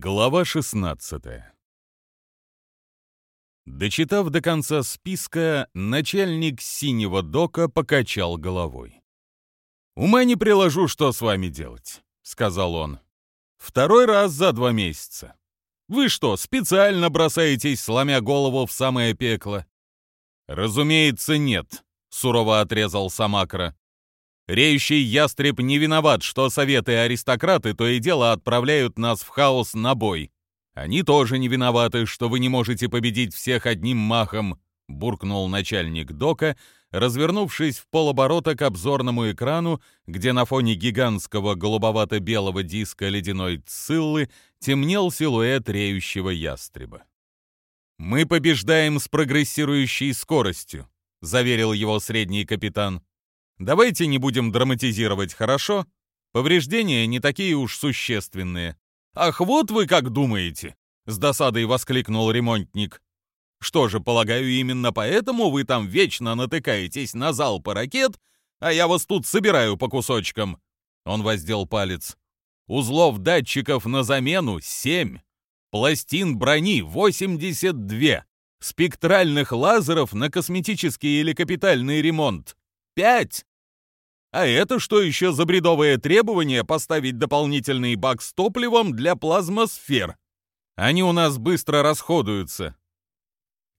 Глава 16 Дочитав до конца списка, начальник синего дока покачал головой. «Ума не приложу, что с вами делать», — сказал он. «Второй раз за два месяца. Вы что, специально бросаетесь, сломя голову в самое пекло?» «Разумеется, нет», — сурово отрезал Самакра. Реющий ястреб не виноват, что советы и аристократы то и дело отправляют нас в хаос на бой. Они тоже не виноваты, что вы не можете победить всех одним махом, буркнул начальник дока, развернувшись в полоборота к обзорному экрану, где на фоне гигантского голубовато-белого диска ледяной циллы темнел силуэт реющего ястреба. «Мы побеждаем с прогрессирующей скоростью», — заверил его средний капитан. Давайте не будем драматизировать, хорошо? Повреждения не такие уж существенные. Ах, вот вы как думаете, с досадой воскликнул ремонтник. Что же, полагаю, именно поэтому вы там вечно натыкаетесь на залпы ракет, а я вас тут собираю по кусочкам. Он воздел палец. Узлов датчиков на замену семь, пластин брони 82, спектральных лазеров на косметический или капитальный ремонт пять. А это что еще за бредовое требование поставить дополнительный бак с топливом для плазмосфер? Они у нас быстро расходуются.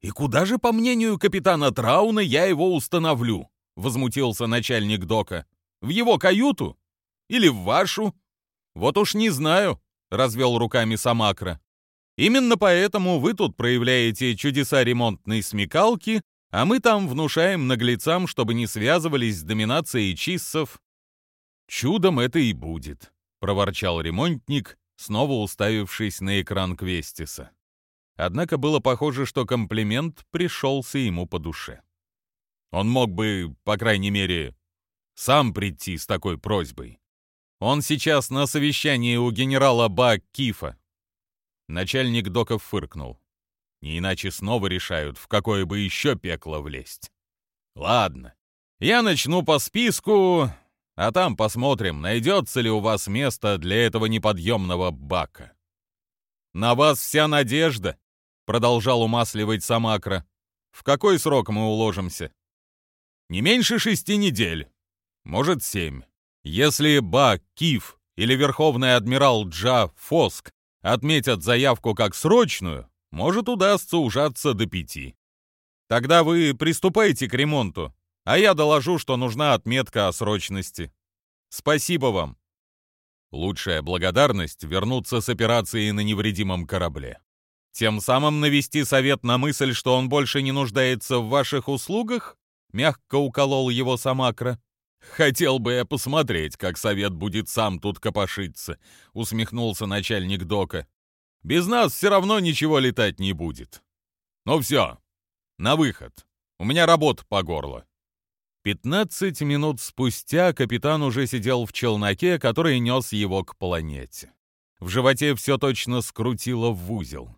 И куда же, по мнению капитана Трауна, я его установлю? Возмутился начальник дока. В его каюту? Или в вашу? Вот уж не знаю, развел руками Самакра. Именно поэтому вы тут проявляете чудеса ремонтной смекалки а мы там внушаем наглецам, чтобы не связывались с доминацией чиссов. Чудом это и будет, проворчал ремонтник, снова уставившись на экран Квестиса. Однако было похоже, что комплимент пришелся ему по душе. Он мог бы, по крайней мере, сам прийти с такой просьбой. Он сейчас на совещании у генерала Ба Кифа. Начальник доков фыркнул. Не иначе снова решают, в какое бы еще пекло влезть. Ладно, я начну по списку, а там посмотрим, найдется ли у вас место для этого неподъемного бака. На вас вся надежда, продолжал умасливать Самакра. В какой срок мы уложимся? Не меньше шести недель, может семь. Если Ба Киф или Верховный адмирал Джа Фоск отметят заявку как срочную, может, удастся ужаться до пяти. Тогда вы приступайте к ремонту, а я доложу, что нужна отметка о срочности. Спасибо вам. Лучшая благодарность — вернуться с операцией на невредимом корабле. Тем самым навести совет на мысль, что он больше не нуждается в ваших услугах? Мягко уколол его Самакра. «Хотел бы я посмотреть, как совет будет сам тут копошиться», — усмехнулся начальник дока. Без нас все равно ничего летать не будет. Ну все, на выход. У меня работа по горло. Пятнадцать минут спустя капитан уже сидел в челноке, который нес его к планете. В животе все точно скрутило в узел.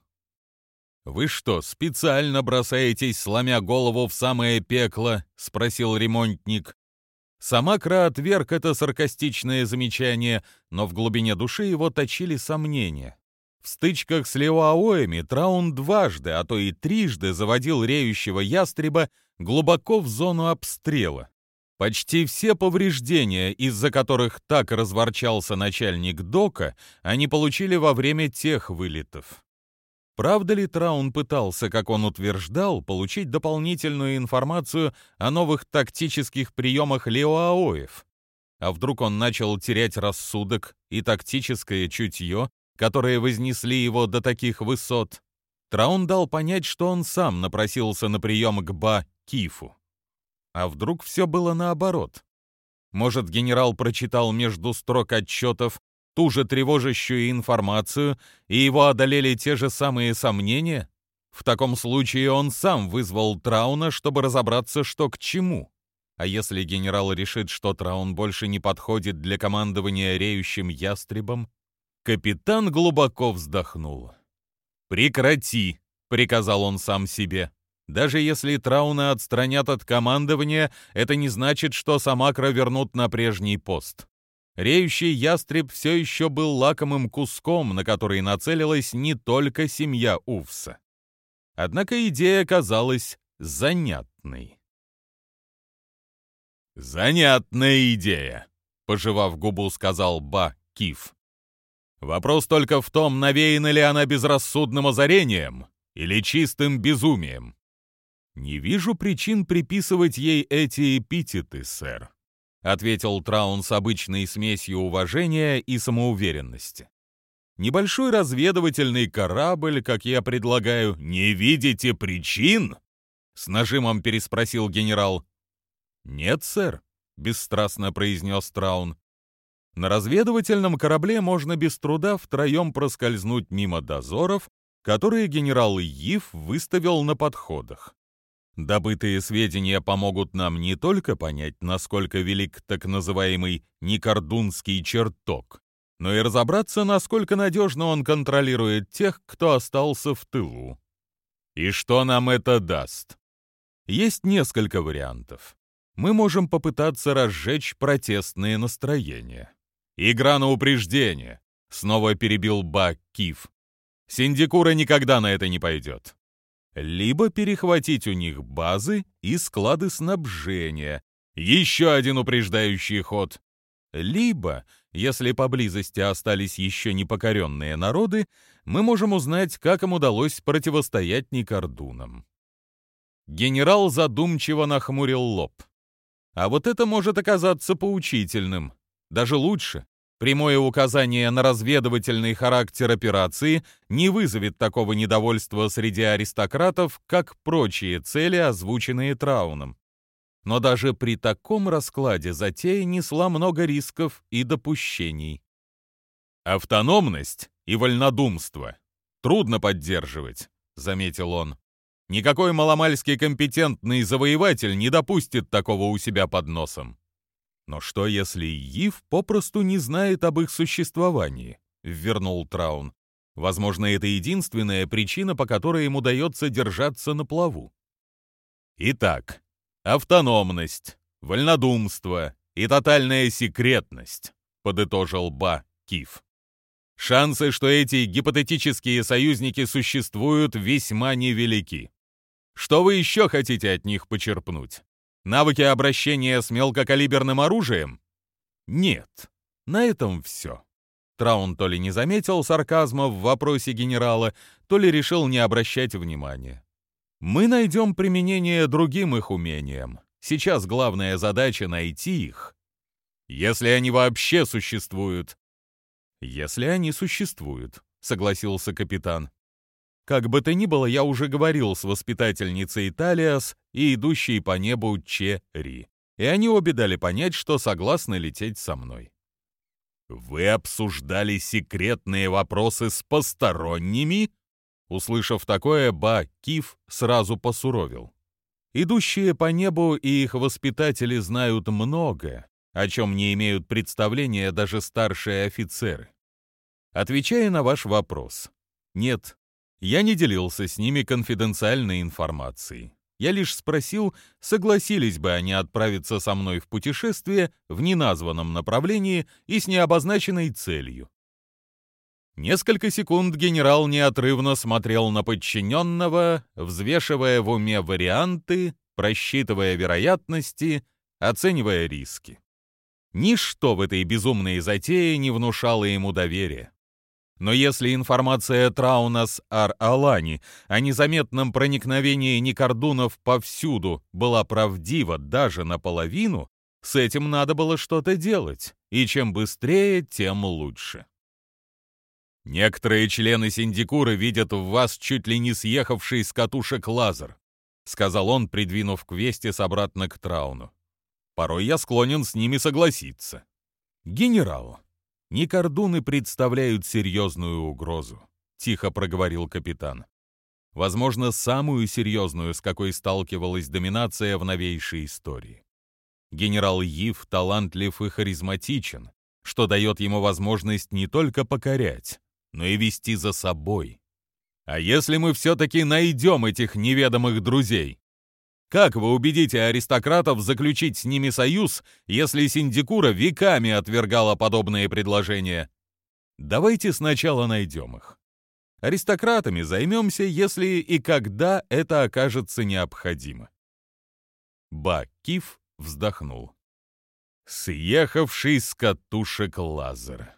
«Вы что, специально бросаетесь, сломя голову в самое пекло?» — спросил ремонтник. Самакра отверг это саркастичное замечание, но в глубине души его точили сомнения. В стычках с Леоаоями Траун дважды, а то и трижды заводил реющего ястреба глубоко в зону обстрела. Почти все повреждения, из-за которых так разворчался начальник Дока, они получили во время тех вылетов. Правда ли Траун пытался, как он утверждал, получить дополнительную информацию о новых тактических приемах Леоаоев? А вдруг он начал терять рассудок и тактическое чутье, которые вознесли его до таких высот, Траун дал понять, что он сам напросился на прием к Ба Кифу. А вдруг все было наоборот? Может, генерал прочитал между строк отчетов ту же тревожащую информацию, и его одолели те же самые сомнения? В таком случае он сам вызвал Трауна, чтобы разобраться, что к чему. А если генерал решит, что Траун больше не подходит для командования реющим ястребом, Капитан глубоко вздохнул. «Прекрати!» — приказал он сам себе. «Даже если Трауна отстранят от командования, это не значит, что Самакра вернут на прежний пост. Реющий ястреб все еще был лакомым куском, на который нацелилась не только семья Увса. Однако идея казалась занятной. «Занятная идея», — пожевав губу, сказал Ба Киф. «Вопрос только в том, навеяна ли она безрассудным озарением или чистым безумием. Не вижу причин приписывать ей эти эпитеты, сэр», — ответил Траун с обычной смесью уважения и самоуверенности. «Небольшой разведывательный корабль, как я предлагаю, не видите причин?» — с нажимом переспросил генерал. «Нет, сэр», — бесстрастно произнес Траун. «На разведывательном корабле можно без труда втроем проскользнуть мимо дозоров, которые генерал Ив выставил на подходах. Добытые сведения помогут нам не только понять, насколько велик так называемый Никордунский чертог, но и разобраться, насколько надежно он контролирует тех, кто остался в тылу. И что нам это даст? Есть несколько вариантов мы можем попытаться разжечь протестные настроения. «Игра на упреждение», — снова перебил Бак Киф. «Синдикура никогда на это не пойдет. Либо перехватить у них базы и склады снабжения. Еще один упреждающий ход. Либо, если поблизости остались еще непокоренные народы, мы можем узнать, как им удалось противостоять Никордунам». Генерал задумчиво нахмурил лоб. А вот это может оказаться поучительным. Даже лучше. Прямое указание на разведывательный характер операции не вызовет такого недовольства среди аристократов, как прочие цели, озвученные Трауном. Но даже при таком раскладе затея несла много рисков и допущений. «Автономность и вольнодумство трудно поддерживать», — заметил он. Никакой маломальский компетентный завоеватель не допустит такого у себя под носом. Но что, если Ив попросту не знает об их существовании? Вернул Траун. Возможно, это единственная причина, по которой им удается держаться на плаву. Итак, автономность, вольнодумство и тотальная секретность, подытожил Ба Киф. Шансы, что эти гипотетические союзники существуют, весьма невелики. Что вы еще хотите от них почерпнуть? Навыки обращения с мелкокалиберным оружием? Нет. На этом все. Траун то ли не заметил сарказма в вопросе генерала, то ли решил не обращать внимания. Мы найдем применение другим их умениям. Сейчас главная задача — найти их. Если они вообще существуют. Если они существуют, согласился капитан. Как бы то ни было, я уже говорил с воспитательницей Италиас и идущей по небу Черри, и они обе дали понять, что согласны лететь со мной. «Вы обсуждали секретные вопросы с посторонними?» Услышав такое, Ба Киф сразу посуровил. Идущие по небу и их воспитатели знают много, о чем не имеют представления даже старшие офицеры. Отвечая на ваш вопрос, нет, я не делился с ними конфиденциальной информацией. Я лишь спросил, согласились бы они отправиться со мной в путешествие в неназванном направлении и с необозначенной целью. Несколько секунд генерал неотрывно смотрел на подчиненного, взвешивая в уме варианты, просчитывая вероятности, оценивая риски. Ничто в этой безумной затее не внушало ему доверия. Но если информация Трауна с Ар-Алани о незаметном проникновении Никордунов повсюду была правдива даже наполовину, с этим надо было что-то делать, и чем быстрее, тем лучше. «Некоторые члены Синдикуры видят в вас чуть ли не съехавший с катушек лазер», сказал он, придвинув квестис обратно к Трауну. «Порой я склонен с ними согласиться». «Генерал», «Никордуны представляют серьезную угрозу», — тихо проговорил капитан. «Возможно, самую серьезную, с какой сталкивалась доминация в новейшей истории. Генерал Ив талантлив и харизматичен, что дает ему возможность не только покорять, но и вести за собой. А если мы все-таки найдем этих неведомых друзей? Как вы убедите аристократов заключить с ними союз, если Синдикура веками отвергала подобные предложения? Давайте сначала найдем их. Аристократами займемся, если и когда это окажется необходимо. Бакиф вздохнул. Съехавший с катушек лазер.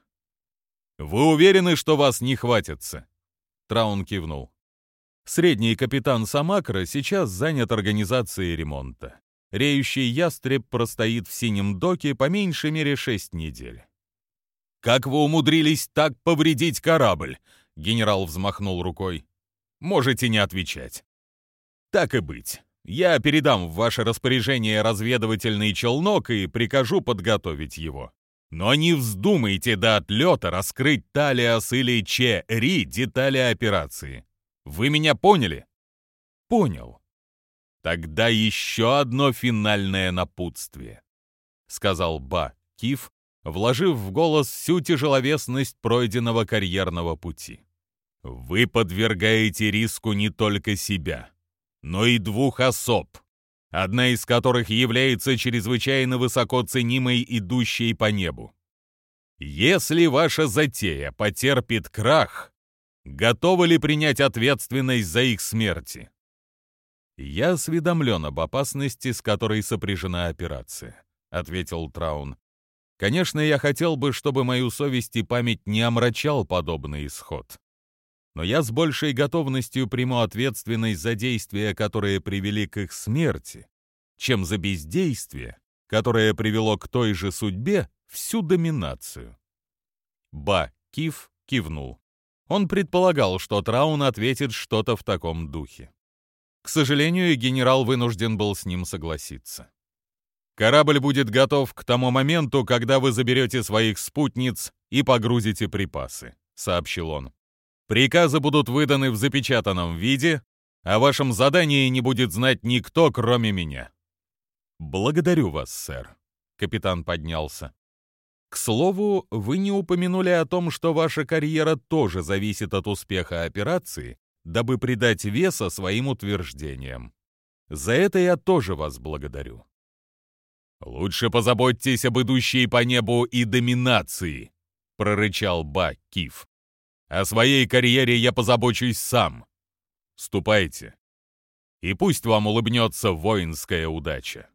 «Вы уверены, что вас не хватится?» Траун кивнул. Средний капитан Самакра сейчас занят организацией ремонта. Реющий ястреб простоит в синем доке по меньшей мере шесть недель. «Как вы умудрились так повредить корабль?» Генерал взмахнул рукой. «Можете не отвечать». «Так и быть. Я передам в ваше распоряжение разведывательный челнок и прикажу подготовить его. Но не вздумайте до отлета раскрыть Талиас или Че Ри детали операции. Вы меня поняли? Понял. Тогда еще одно финальное напутствие, сказал Ба Киф, вложив в голос всю тяжеловесность пройденного карьерного пути. Вы подвергаете риску не только себя, но и двух особ, одна из которых является чрезвычайно высоко ценимой идущей по небу. Если ваша затея потерпит крах, готовы ли принять ответственность за их смерти? Я осведомлен об опасности, с которой сопряжена операция, ответил Траун. Конечно, я хотел бы, чтобы мою совесть и память не омрачал подобный исход. Но я с большей готовностью приму ответственность за действия, которые привели к их смерти, чем за бездействие, которое привело к той же судьбе всю доминацию. Ба Киф кивнул. Он предполагал, что Траун ответит что-то в таком духе. К сожалению, генерал вынужден был с ним согласиться. «Корабль будет готов к тому моменту, когда вы заберете своих спутниц и погрузите припасы», — сообщил он. «Приказы будут выданы в запечатанном виде, о вашем задании не будет знать никто, кроме меня». «Благодарю вас, сэр», — капитан поднялся. К слову, вы не упомянули о том, что ваша карьера тоже зависит от успеха операции, дабы придать веса своим утверждениям. За это я тоже вас благодарю. «Лучше позаботьтесь об идущей по небу и доминации», — прорычал Ба Киф. «О своей карьере я позабочусь сам. Ступайте, и пусть вам улыбнется воинская удача».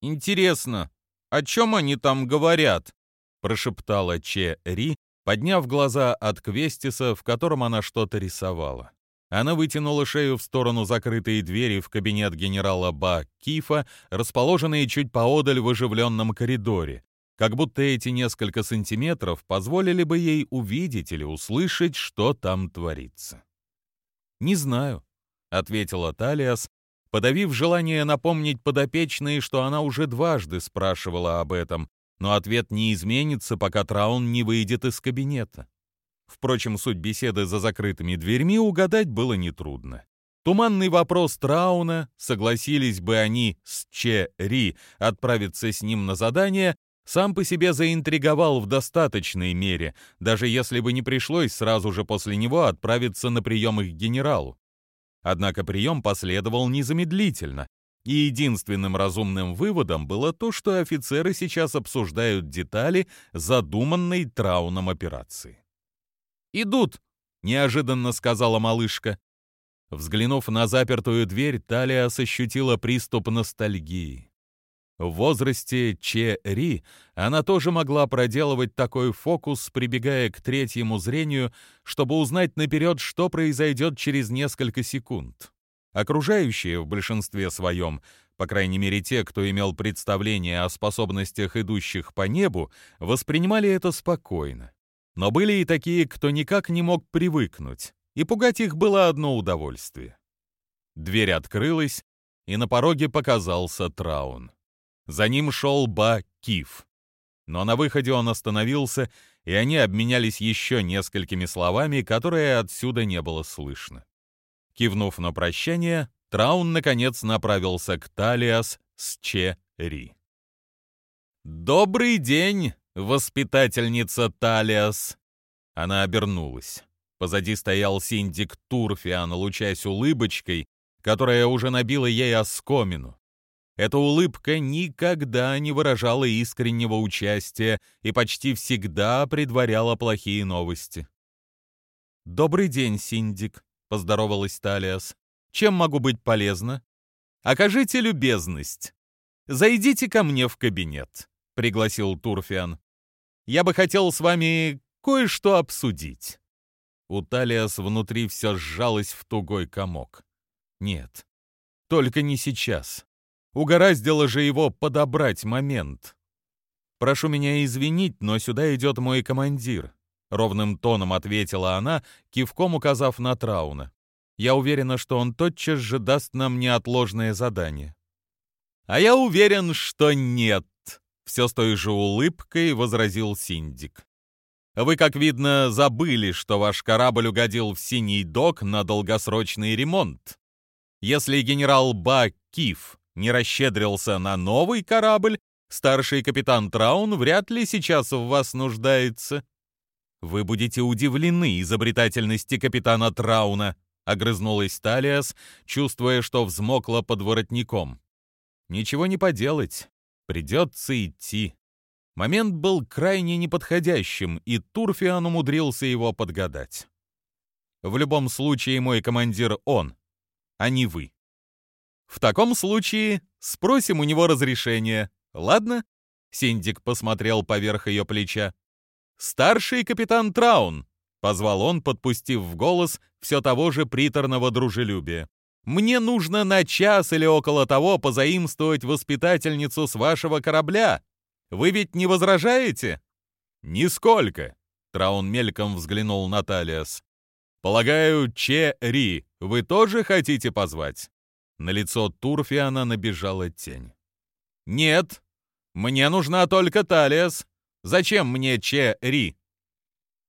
«Интересно, «О чем они там говорят?» — прошептала Че Ри, подняв глаза от квестиса, в котором она что-то рисовала. Она вытянула шею в сторону закрытой двери в кабинет генерала Ба Кифа, расположенные чуть поодаль в оживленном коридоре, как будто эти несколько сантиметров позволили бы ей увидеть или услышать, что там творится. «Не знаю», — ответила Талиас, подавив желание напомнить подопечной, что она уже дважды спрашивала об этом, но ответ не изменится, пока Траун не выйдет из кабинета. Впрочем, суть беседы за закрытыми дверьми угадать было нетрудно. Туманный вопрос Трауна, согласились бы они с Че Ри отправиться с ним на задание, сам по себе заинтриговал в достаточной мере, даже если бы не пришлось сразу же после него отправиться на прием их генералу. Однако прием последовал незамедлительно, и единственным разумным выводом было то, что офицеры сейчас обсуждают детали задуманной Трауном операции. «Идут!» — неожиданно сказала малышка. Взглянув на запертую дверь, Талия ощутила приступ ностальгии. В возрасте Че Ри она тоже могла проделывать такой фокус, прибегая к третьему зрению, чтобы узнать наперед, что произойдет через несколько секунд. Окружающие в большинстве своем, по крайней мере те, кто имел представление о способностях идущих по небу, воспринимали это спокойно. Но были и такие, кто никак не мог привыкнуть, и пугать их было одно удовольствие. Дверь открылась, и на пороге показался Траун. За ним шел Ба Киф. Но на выходе он остановился, и они обменялись еще несколькими словами, которые отсюда не было слышно. Кивнув на прощание, Траун, наконец, направился к Талиас с Че Ри. «Добрый день, воспитательница Талиас!» Она обернулась. Позади стоял Синдик Турфиан, лучась улыбочкой, которая уже набила ей оскомину. Эта улыбка никогда не выражала искреннего участия и почти всегда предваряла плохие новости. «Добрый день, Синдик», — поздоровалась Талиас. «Чем могу быть полезна?» «Окажите любезность. Зайдите ко мне в кабинет», — пригласил Турфиан. «Я бы хотел с вами кое-что обсудить». У Талиас внутри все сжалось в тугой комок. «Нет, только не сейчас. Угораздило же его подобрать момент. «Прошу меня извинить, но сюда идет мой командир», — ровным тоном ответила она, кивком указав на Трауна. «Я уверена, что он тотчас же даст нам неотложное задание». «А я уверен, что нет», — все с той же улыбкой возразил Синдик. «Вы, как видно, забыли, что ваш корабль угодил в синий док на долгосрочный ремонт. Если генерал Ба Киф не расщедрился на новый корабль, старший капитан Траун вряд ли сейчас в вас нуждается. Вы будете удивлены изобретательности капитана Трауна, огрызнулась Талиас, чувствуя, что взмокла под воротником. Ничего не поделать, придется идти. Момент был крайне неподходящим, и Турфиан умудрился его подгадать. В любом случае мой командир он, а не вы. В таком случае спросим у него разрешения, ладно?» Синдик посмотрел поверх ее плеча. «Старший капитан Траун», — позвал он, подпустив в голос все того же приторного дружелюбия. «Мне нужно на час или около того позаимствовать воспитательницу с вашего корабля. Вы ведь не возражаете?» «Нисколько», — Траун мельком взглянул на Талиас. «Полагаю, Че Ри вы тоже хотите позвать?» На лицо Турфиана набежала тень. «Нет, мне нужна только Талиас. Зачем мне Че Ри?»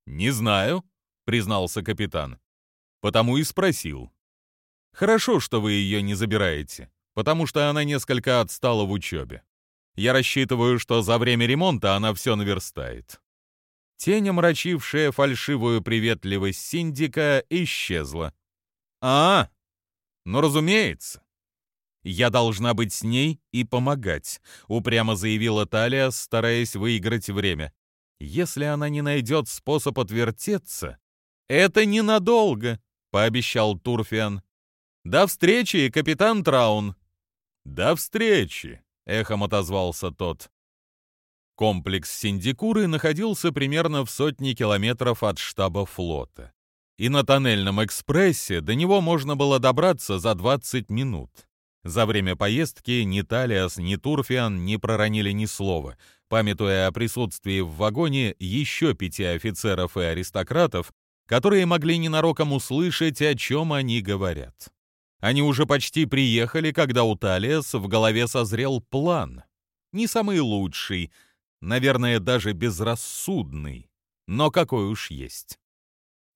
«Не знаю», — признался капитан. «Потому и спросил». «Хорошо, что вы ее не забираете, потому что она несколько отстала в учебе. Я рассчитываю, что за время ремонта она все наверстает». Тень, омрачившая фальшивую приветливость синдика, исчезла. «А, «Ну, разумеется. Я должна быть с ней и помогать», — упрямо заявила Талия, стараясь выиграть время. «Если она не найдет способ отвертеться...» «Это ненадолго», — пообещал Турфиан. «До встречи, капитан Траун!» «До встречи!» — эхом отозвался тот. Комплекс Синдикуры находился примерно в сотне километров от штаба флота и на тоннельном экспрессе до него можно было добраться за 20 минут. За время поездки ни Талиас, ни Турфиан не проронили ни слова, памятуя о присутствии в вагоне еще пяти офицеров и аристократов, которые могли ненароком услышать, о чем они говорят. Они уже почти приехали, когда у Талиас в голове созрел план. Не самый лучший, наверное, даже безрассудный, но какой уж есть.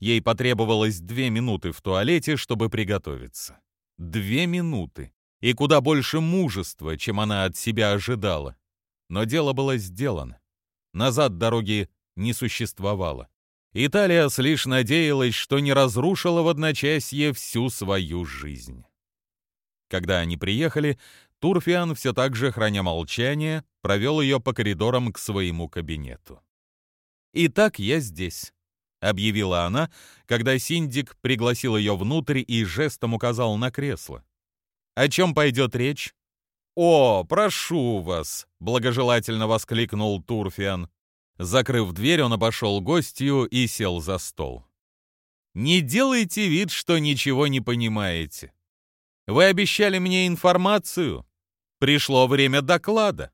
Ей потребовалось две минуты в туалете, чтобы приготовиться. Две минуты. И куда больше мужества, чем она от себя ожидала. Но дело было сделано. Назад дороги не существовало. Италия лишь надеялась, что не разрушила в одночасье всю свою жизнь. Когда они приехали, Турфиан, все так же храня молчание, провел ее по коридорам к своему кабинету. «Итак, я здесь объявила она, когда Синдик пригласил ее внутрь и жестом указал на кресло. «О чем пойдет речь?» «О, прошу вас!» — благожелательно воскликнул Турфиан. Закрыв дверь, он обошел гостью и сел за стол. «Не делайте вид, что ничего не понимаете. Вы обещали мне информацию. Пришло время доклада».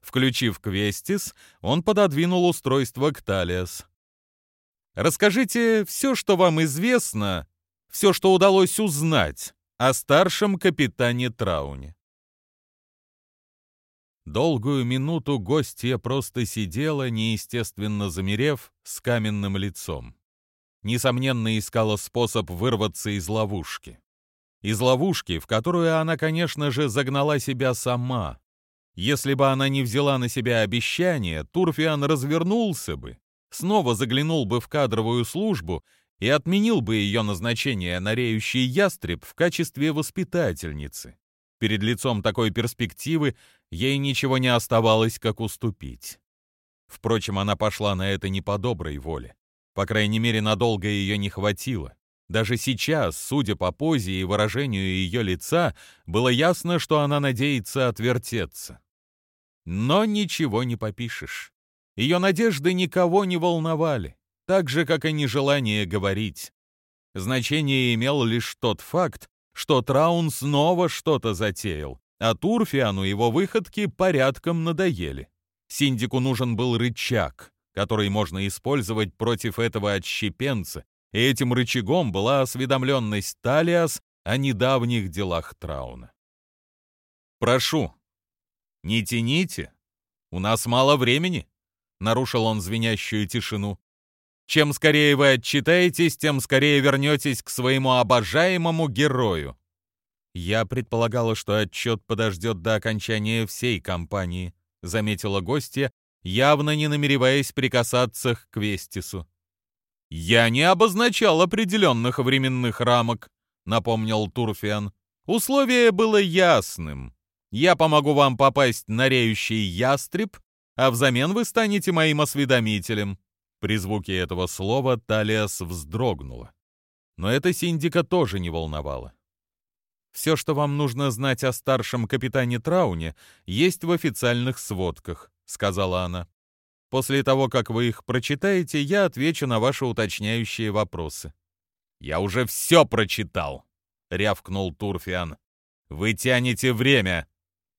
Включив Квестис, он пододвинул устройство к Талиас. Расскажите все, что вам известно, все, что удалось узнать о старшем капитане Трауне. Долгую минуту гостья просто сидела, неестественно замерев, с каменным лицом. Несомненно, искала способ вырваться из ловушки. Из ловушки, в которую она, конечно же, загнала себя сама. Если бы она не взяла на себя обещание, Турфиан развернулся бы снова заглянул бы в кадровую службу и отменил бы ее назначение на реющий ястреб в качестве воспитательницы. Перед лицом такой перспективы ей ничего не оставалось, как уступить. Впрочем, она пошла на это не по доброй воле. По крайней мере, надолго ее не хватило. Даже сейчас, судя по позе и выражению ее лица, было ясно, что она надеется отвертеться. Но ничего не попишешь. Ее надежды никого не волновали, так же, как и нежелание говорить. Значение имел лишь тот факт, что Траун снова что-то затеял, а Турфиану его выходки порядком надоели. Синдику нужен был рычаг, который можно использовать против этого отщепенца, и этим рычагом была осведомленность Талиас о недавних делах Трауна. «Прошу, не тяните, у нас мало времени», — нарушил он звенящую тишину. «Чем скорее вы отчитаетесь, тем скорее вернетесь к своему обожаемому герою». «Я предполагала, что отчет подождет до окончания всей кампании», — заметила гостья, явно не намереваясь прикасаться к Квестису. «Я не обозначал определенных временных рамок», — напомнил Турфиан. «Условие было ясным. Я помогу вам попасть на реющий ястреб, а взамен вы станете моим осведомителем». При звуке этого слова Талиас вздрогнула. Но это Синдика тоже не волновало. «Все, что вам нужно знать о старшем капитане Трауне, есть в официальных сводках», — сказала она. После того, как вы их прочитаете, я отвечу на ваши уточняющие вопросы». «Я уже все прочитал», — рявкнул Турфиан. «Вы тянете время».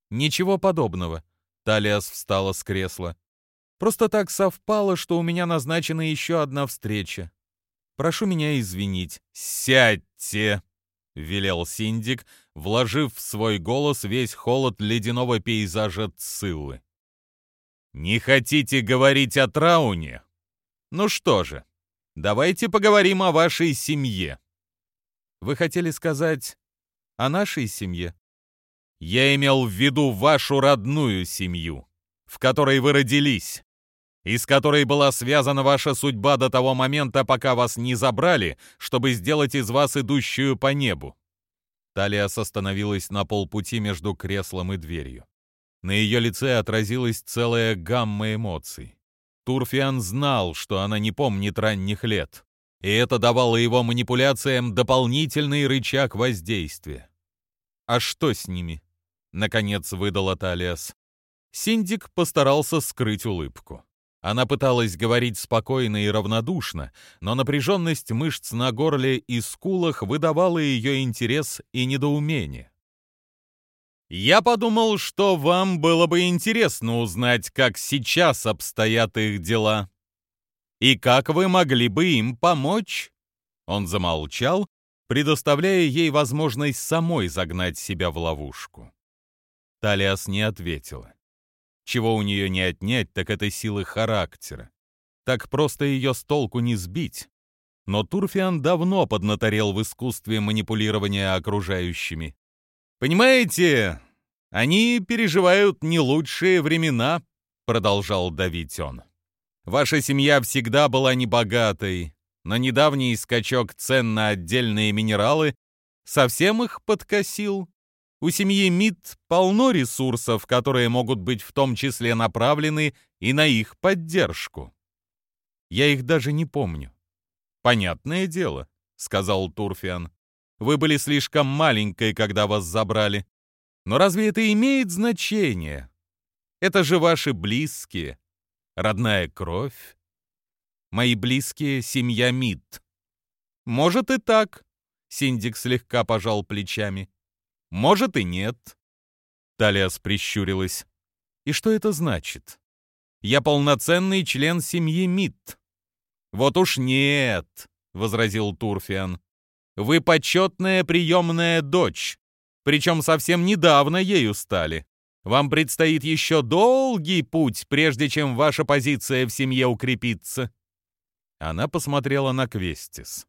«Ничего подобного», — Талиас встала с кресла. «Просто так совпало, что у меня назначена еще одна встреча. Прошу меня извинить». «Сядьте!» — велел Синдик, вложив в свой голос весь холод ледяного пейзажа Циллы. Не хотите говорить о Трауне? Ну что же, давайте поговорим о вашей семье. Вы хотели сказать о нашей семье? Я имел в виду вашу родную семью, в которой вы родились, и с которой была связана ваша судьба до того момента, пока вас не забрали, чтобы сделать из вас идущую по небу. Талия остановилась на полпути между креслом и дверью. На ее лице отразилась целая гамма эмоций. Турфиан знал, что она не помнит ранних лет, и это давало его манипуляциям дополнительный рычаг воздействия. «А что с ними?» — наконец выдала Талиас. Синдик постарался скрыть улыбку. Она пыталась говорить спокойно и равнодушно, но напряженность мышц на горле и скулах выдавала ее интерес и недоумение. Я подумал, что вам было бы интересно узнать, как сейчас обстоят их дела. И как вы могли бы им помочь?» Он замолчал, предоставляя ей возможность самой загнать себя в ловушку. Талиас не ответила. Чего у нее не отнять, так это силы характера. Так просто ее с толку не сбить. Но Турфиан давно поднаторел в искусстве манипулирования окружающими. «Понимаете, они переживают не лучшие времена», — продолжал давить он. «Ваша семья всегда была небогатой, но недавний скачок цен на отдельные минералы совсем их подкосил. У семьи МИД полно ресурсов, которые могут быть в том числе направлены и на их поддержку. Я их даже не помню. Понятное дело, сказал Турфиан. Вы были слишком маленькой, когда вас забрали. Но разве это имеет значение? Это же ваши близкие, родная кровь. Мои близкие — семья Мид. Может и так, — Синдик слегка пожал плечами. Может и нет. Талиас прищурилась. И что это значит? Я полноценный член семьи Мид. Вот уж нет, — возразил Турфиан. Вы почетная приемная дочь, причем совсем недавно ею стали. Вам предстоит еще долгий путь, прежде чем ваша позиция в семье укрепится». Она посмотрела на Квестис.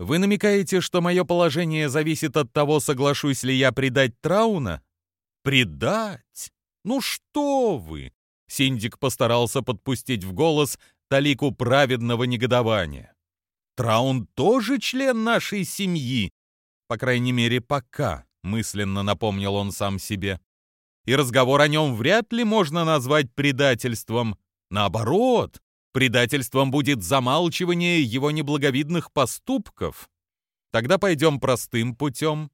«Вы намекаете, что мое положение зависит от того, соглашусь ли я предать Трауна?» «Предать? Ну что вы!» Синдик постарался подпустить в голос талику праведного негодования. Траун тоже член нашей семьи. По крайней мере, пока, мысленно напомнил он сам себе. И разговор о нем вряд ли можно назвать предательством. Наоборот, предательством будет замалчивание его неблаговидных поступков. Тогда пойдем простым путем.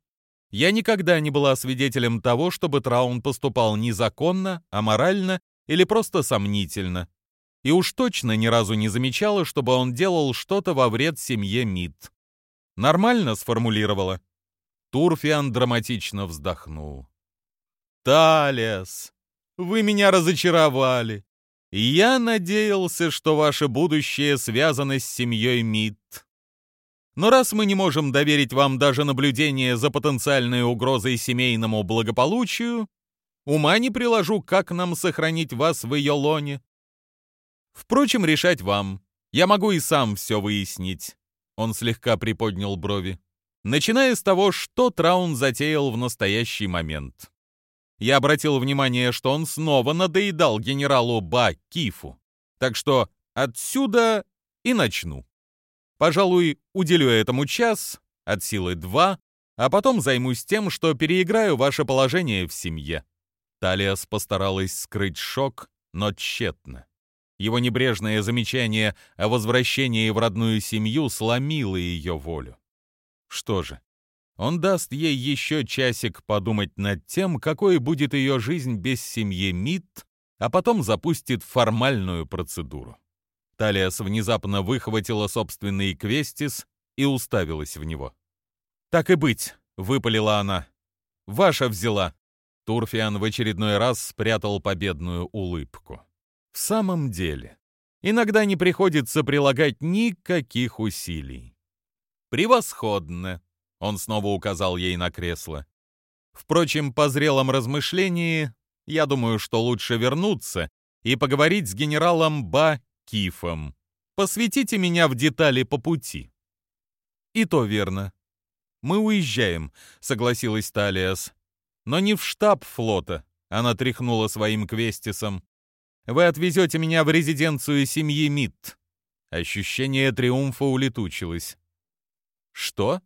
Я никогда не была свидетелем того, чтобы Траун поступал незаконно, аморально или просто сомнительно. И уж точно ни разу не замечала, чтобы он делал что-то во вред семье Мид. Нормально сформулировала. Турфиан драматично вздохнул. «Талиас, вы меня разочаровали. Я надеялся, что ваше будущее связано с семьей Мид. Но раз мы не можем доверить вам даже наблюдение за потенциальной угрозой семейному благополучию, ума не приложу, как нам сохранить вас в ее лоне. Впрочем, решать вам. Я могу и сам все выяснить. Он слегка приподнял брови. Начиная с того, что Траун затеял в настоящий момент. Я обратил внимание, что он снова надоедал генералу Ба Кифу. Так что отсюда и начну. Пожалуй, уделю этому час, от силы два, а потом займусь тем, что переиграю ваше положение в семье». Талиас постаралась скрыть шок, но тщетно. Его небрежное замечание о возвращении в родную семью сломило ее волю. Что же, он даст ей еще часик подумать над тем, какой будет ее жизнь без семьи Мит, а потом запустит формальную процедуру. Талиас внезапно выхватила собственный квестис и уставилась в него. «Так и быть», — выпалила она. «Ваша взяла». Турфиан в очередной раз спрятал победную улыбку. «В самом деле, иногда не приходится прилагать никаких усилий». «Превосходно», — он снова указал ей на кресло. «Впрочем, по зрелом размышлении, я думаю, что лучше вернуться и поговорить с генералом Ба Кифом. Посвятите меня в детали по пути». «И то верно. Мы уезжаем», — согласилась Талиас. «Но не в штаб флота», — она тряхнула своим квестисом. «Вы отвезете меня в резиденцию семьи Митт». Ощущение триумфа улетучилось. «Что?» —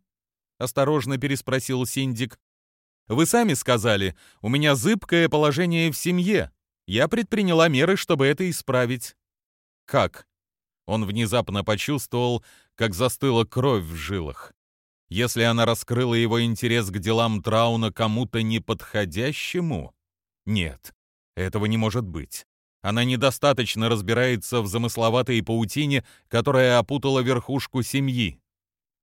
осторожно переспросил Синдик. «Вы сами сказали, у меня зыбкое положение в семье. Я предприняла меры, чтобы это исправить. Как? Он внезапно почувствовал, как застыла кровь в жилах. Если она раскрыла его интерес к делам Трауна кому-то неподходящему? Нет, этого не может быть. Она недостаточно разбирается в замысловатой паутине, которая опутала верхушку семьи.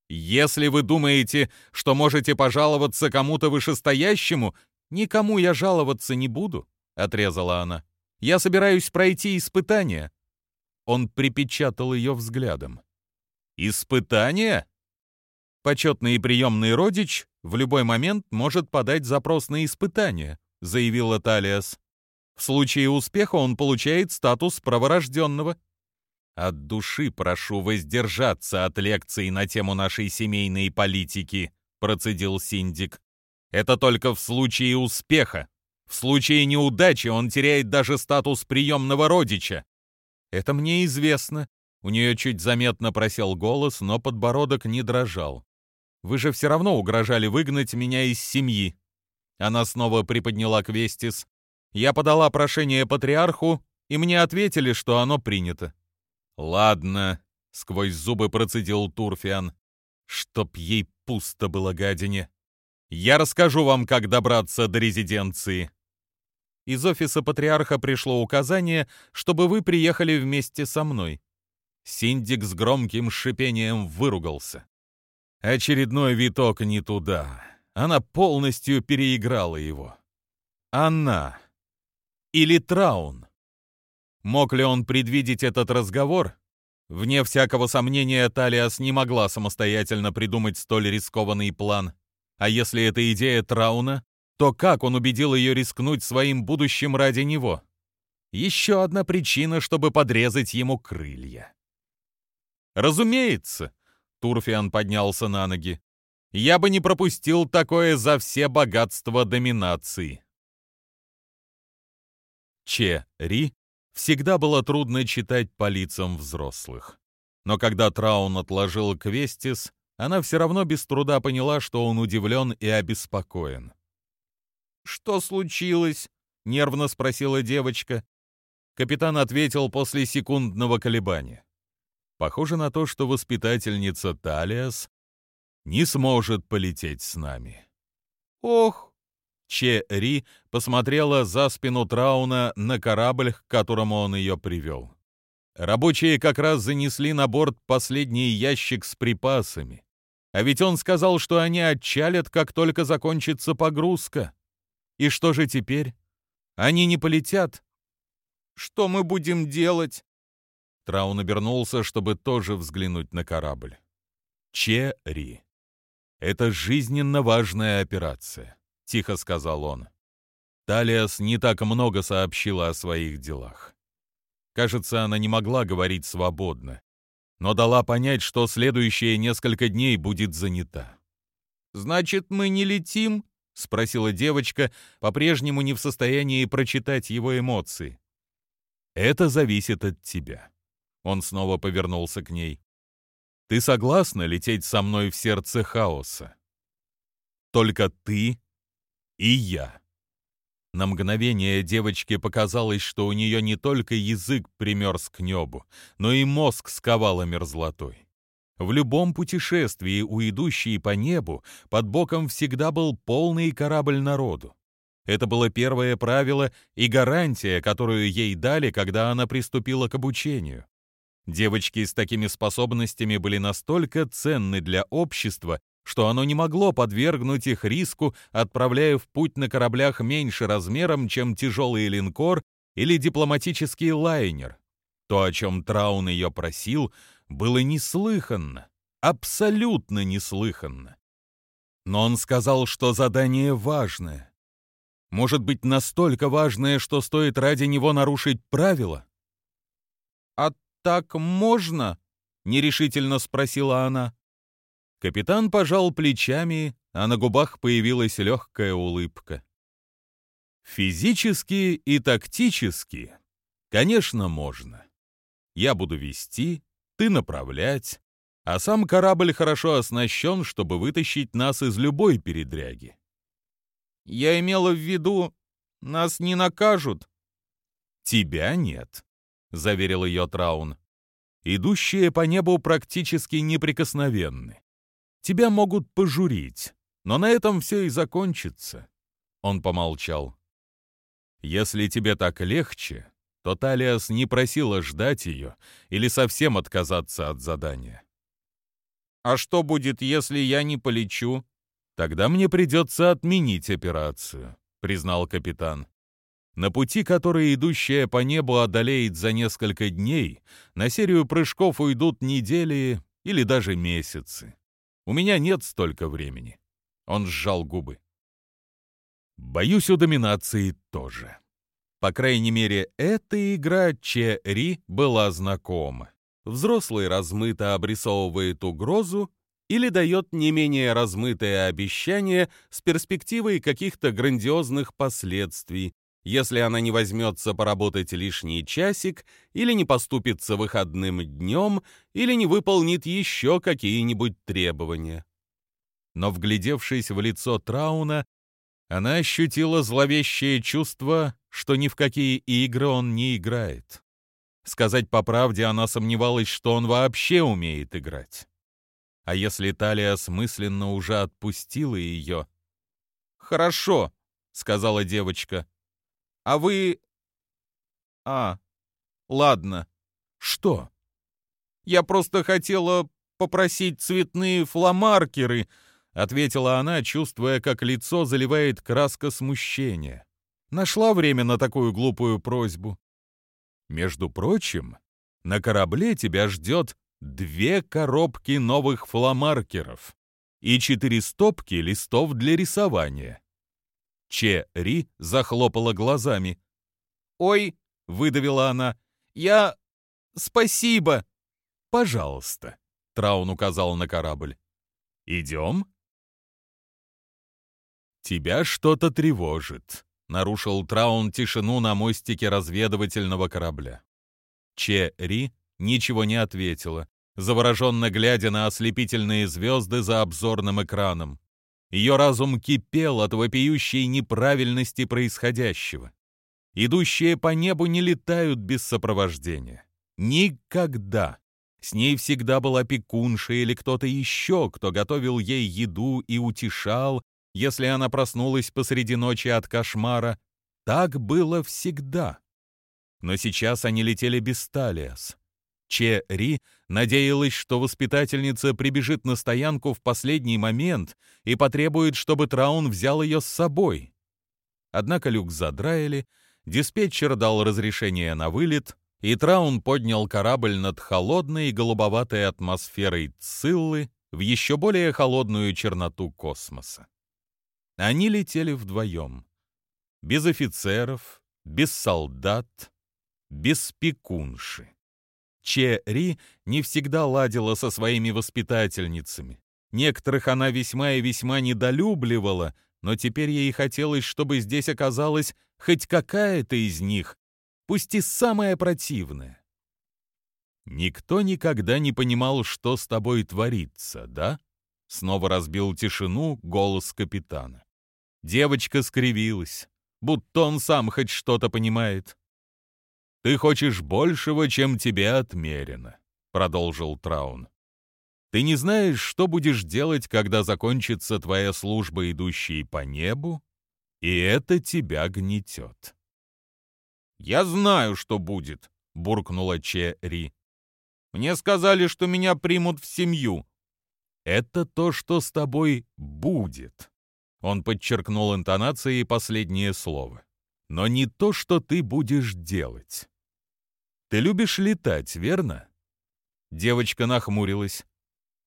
Если вы думаете, что можете пожаловаться кому-то вышестоящему, никому я жаловаться не буду, отрезала она. Я собираюсь пройти испытание. Он припечатал ее взглядом. «Испытание?» «Почетный и приемный родич в любой момент может подать запрос на испытание», заявила Талиас. «В случае успеха он получает статус праворожденного». «От души прошу воздержаться от лекций на тему нашей семейной политики», процедил Синдик. «Это только в случае успеха. В случае неудачи он теряет даже статус приемного родича. «Это мне известно». У нее чуть заметно просел голос, но подбородок не дрожал. «Вы же все равно угрожали выгнать меня из семьи». Она снова приподняла Квестис. «Я подала прошение патриарху, и мне ответили, что оно принято». «Ладно», — сквозь зубы процедил Турфиан. «Чтоб ей пусто было, гадине. Я расскажу вам, как добраться до резиденции из офиса патриарха пришло указание, чтобы вы приехали вместе со мной. Синдик с громким шипением выругался. Очередной виток не туда. Она полностью переиграла его. Она. Или Траун. Мог ли он предвидеть этот разговор? Вне всякого сомнения, Талиас не могла самостоятельно придумать столь рискованный план. А если это идея Трауна, то как он убедил ее рискнуть своим будущим ради него? Еще одна причина, чтобы подрезать ему крылья. «Разумеется», — Турфиан поднялся на ноги, — «я бы не пропустил такое за все богатства доминации». Че Ри всегда было трудно читать по лицам взрослых. Но когда Траун отложил Квестис, она все равно без труда поняла, что он удивлен и обеспокоен. «Что случилось?» — нервно спросила девочка. Капитан ответил после секундного колебания. Похоже на то, что воспитательница Талиас не сможет полететь с нами. «Ох!» Че Ри посмотрела за спину Трауна на корабль, к которому он ее привел. Рабочие как раз занесли на борт последний ящик с припасами. А ведь он сказал, что они отчалят, как только закончится погрузка. И что же теперь? Они не полетят? Что мы будем делать? Траун обернулся, чтобы тоже взглянуть на корабль. Че-Ри. Это жизненно важная операция, тихо сказал он. Талиас не так много сообщила о своих делах. Кажется, она не могла говорить свободно, но дала понять, что следующие несколько дней будет занята. «Значит, мы не летим?» — спросила девочка, по-прежнему не в состоянии прочитать его эмоции. «Это зависит от тебя». Он снова повернулся к ней. «Ты согласна лететь со мной в сердце хаоса? Только ты и я». На мгновение девочке показалось, что у нее не только язык примерз к небу, но и мозг сковало мерзлотой. В любом путешествии у идущей по небу под боком всегда был полный корабль народу. Это было первое правило и гарантия, которую ей дали, когда она приступила к обучению. Девочки с такими способностями были настолько ценны для общества, что оно не могло подвергнуть их риску, отправляя в путь на кораблях меньше размером, чем тяжелый линкор или дипломатический лайнер. То, о чем Траун ее просил, было неслыханно, абсолютно неслыханно. Но он сказал, что задание важное. Может быть, настолько важное, что стоит ради него нарушить правила? «А так можно?» — нерешительно спросила она. Капитан пожал плечами, а на губах появилась легкая улыбка. Физически и тактически, конечно, можно. Я буду вести, ты направлять, а сам корабль хорошо оснащен, чтобы вытащить нас из любой передряги. Я имела в виду, нас не накажут. Тебя нет, заверил ее Траун. Идущие по небу практически неприкосновенны. Тебя могут пожурить, но на этом все и закончится. Он помолчал. Если тебе так легче, то Талиас не просила ждать ее или совсем отказаться от задания. А что будет, если я не полечу? Тогда мне придется отменить операцию, признал капитан. На пути, который идущая по небу одолеет за несколько дней, на серию прыжков уйдут недели или даже месяцы. У меня нет столько времени. Он сжал губы. Боюсь, у доминации тоже. По крайней мере, эта игра Че-Ри была знакома. Взрослый размыто обрисовывает угрозу или дает не менее размытое обещание с перспективой каких-то грандиозных последствий, если она не возьмется поработать лишний часик, или не поступится выходным днем, или не выполнит еще какие-нибудь требования. Но, вглядевшись в лицо Трауна, она ощутила зловещее чувство, что ни в какие игры он не играет. Сказать по правде, она сомневалась, что он вообще умеет играть. А если Талия смысленно уже отпустила ее... «Хорошо», — сказала девочка. А вы... А, ладно. Что? Я просто хотела попросить цветные фломаркеры, ответила она, чувствуя, как лицо заливает краска смущения. Нашла время на такую глупую просьбу. Между прочим, на корабле тебя ждет две коробки новых фломаркеров и четыре стопки листов для рисования. Че Ри захлопала глазами. «Ой!» — выдавила она. «Я... Спасибо!» «Пожалуйста!» — Траун указал на корабль. «Идем?» «Тебя что-то тревожит», — нарушил Траун тишину на мостике разведывательного корабля. Че Ри ничего не ответила, завороженно глядя на ослепительные звезды за обзорным экраном. Ее разум кипел от вопиющей неправильности происходящего. Идущие по небу не летают без сопровождения. Никогда. С ней всегда была пекунша или кто-то еще, кто готовил ей еду и утешал, если она проснулась посреди ночи от кошмара. Так было всегда. Но сейчас они летели без Талиас. Че Ри надеялась, что воспитательница прибежит на стоянку в последний момент и потребует, чтобы Траун взял ее с собой. Однако люк задраили, диспетчер дал разрешение на вылет, и Траун поднял корабль над холодной и голубоватой атмосферой Циллы в еще более холодную черноту космоса. Они летели вдвоем. Без офицеров, без солдат, без пекунши. Че Ри не всегда ладила со своими воспитательницами. Некоторых она весьма и весьма недолюбливала, но теперь ей хотелось, чтобы здесь оказалась хоть какая-то из них, пусть и самая противная. Никто никогда не понимал, что с тобой творится, да? Снова разбил тишину голос капитана. Девочка скривилась, будто он сам хоть что-то понимает. «Ты хочешь большего, чем тебе отмерено», — продолжил Траун. «Ты не знаешь, что будешь делать, когда закончится твоя служба, идущая по небу, и это тебя гнетет». «Я знаю, что будет», — буркнула Че Ри. «Мне сказали, что меня примут в семью». «Это то, что с тобой будет», — он подчеркнул интонацией последнее слово но не то, что ты будешь делать. Ты любишь летать, верно? Девочка нахмурилась.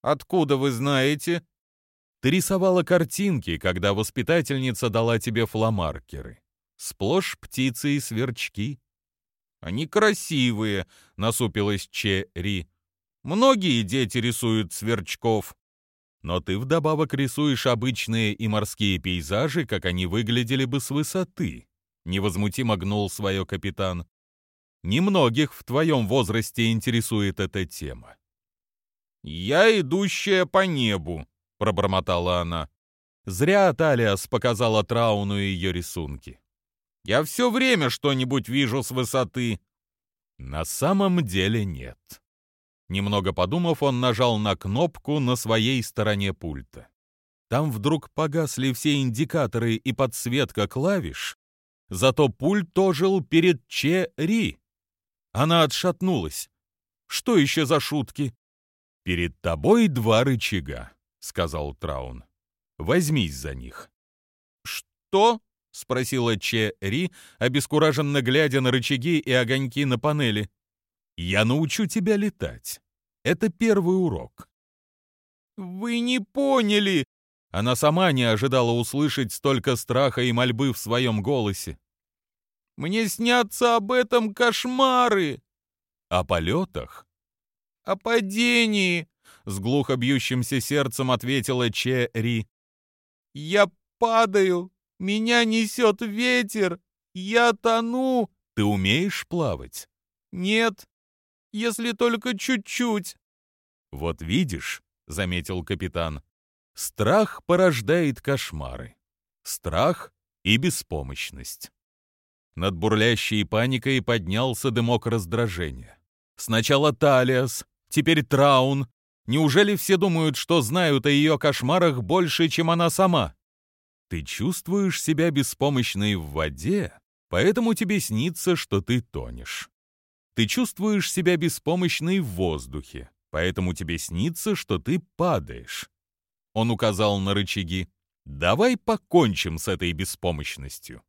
Откуда вы знаете? Ты рисовала картинки, когда воспитательница дала тебе фломаркеры. Сплошь птицы и сверчки. Они красивые, насупилась Черри. Многие дети рисуют сверчков. Но ты вдобавок рисуешь обычные и морские пейзажи, как они выглядели бы с высоты. — невозмутимо гнул свое капитан. «Немногих в твоем возрасте интересует эта тема». «Я идущая по небу», — пробормотала она. Зря Талиас показала Трауну ее рисунки. «Я все время что-нибудь вижу с высоты». На самом деле нет. Немного подумав, он нажал на кнопку на своей стороне пульта. Там вдруг погасли все индикаторы и подсветка клавиш, Зато пульт ожил перед Че-Ри. Она отшатнулась. Что еще за шутки? «Перед тобой два рычага», — сказал Траун. «Возьмись за них». «Что?» — спросила Че-Ри, обескураженно глядя на рычаги и огоньки на панели. «Я научу тебя летать. Это первый урок». «Вы не поняли!» Она сама не ожидала услышать столько страха и мольбы в своем голосе. Мне снятся об этом кошмары!» «О полетах?» «О падении!» — с глухо бьющимся сердцем ответила Че Ри. «Я падаю! Меня несет ветер! Я тону!» «Ты умеешь плавать?» «Нет, если только чуть-чуть». «Вот видишь», — заметил капитан, — «страх порождает кошмары. Страх и беспомощность». Над бурлящей паникой поднялся дымок раздражения. Сначала Талиас, теперь Траун. Неужели все думают, что знают о ее кошмарах больше, чем она сама? Ты чувствуешь себя беспомощной в воде, поэтому тебе снится, что ты тонешь. Ты чувствуешь себя беспомощной в воздухе, поэтому тебе снится, что ты падаешь. Он указал на рычаги. Давай покончим с этой беспомощностью.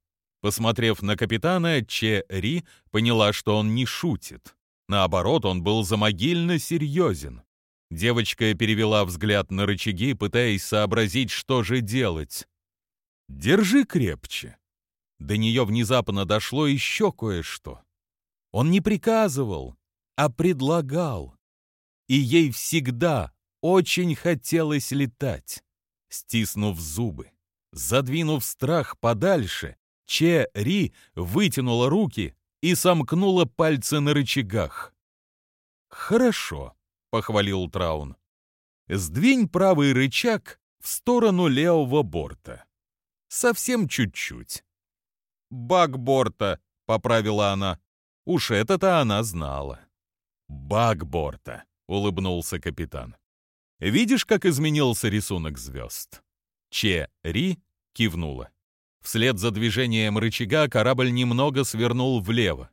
Посмотрев на капитана, Че Ри поняла, что он не шутит. Наоборот, он был замогильно серьезен. Девочка перевела взгляд на рычаги, пытаясь сообразить, что же делать. «Держи крепче». До нее внезапно дошло еще кое-что. Он не приказывал, а предлагал. И ей всегда очень хотелось летать. Стиснув зубы, задвинув страх подальше, Че Ри вытянула руки и сомкнула пальцы на рычагах. «Хорошо», похвалил Траун. «Сдвинь правый рычаг в сторону левого борта. Совсем чуть-чуть». «Бакборта», — поправила она. Уж это-то она знала. «Бакборта», — улыбнулся капитан. «Видишь, как изменился рисунок звезд?» Че Ри кивнула. Вслед за движением рычага корабль немного свернул влево.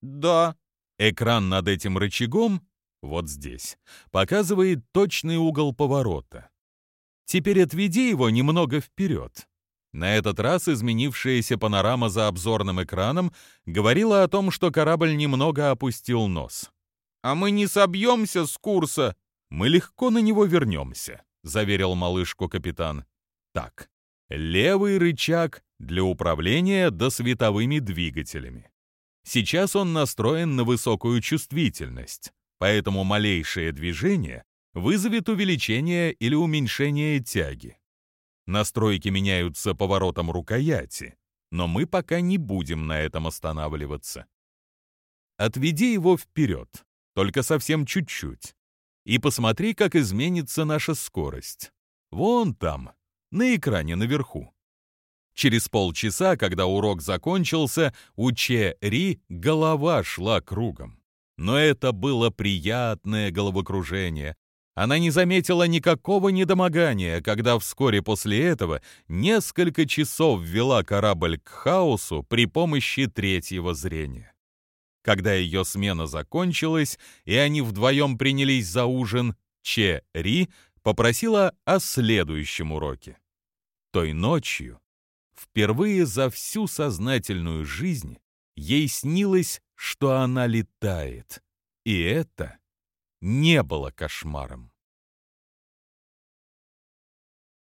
«Да». Экран над этим рычагом, вот здесь, показывает точный угол поворота. Теперь отведи его немного вперед. На этот раз изменившаяся панорама за обзорным экраном говорила о том, что корабль немного опустил нос. «А мы не собьемся с курса!» «Мы легко на него вернемся», — заверил малышку капитан. «Так, левый рычаг для управления досветовыми двигателями. Сейчас он настроен на высокую чувствительность, поэтому малейшее движение вызовет увеличение или уменьшение тяги. Настройки меняются поворотом рукояти, но мы пока не будем на этом останавливаться. Отведи его вперед, только совсем чуть-чуть, и посмотри, как изменится наша скорость. Вон там, на экране наверху. Через полчаса, когда урок закончился, у Че Ри голова шла кругом. Но это было приятное головокружение. Она не заметила никакого недомогания, когда вскоре после этого несколько часов вела корабль к хаосу при помощи третьего зрения. Когда ее смена закончилась, и они вдвоем принялись за ужин, Че Ри попросила о следующем уроке. Той ночью, впервые за всю сознательную жизнь, ей снилось, что она летает. И это не было кошмаром.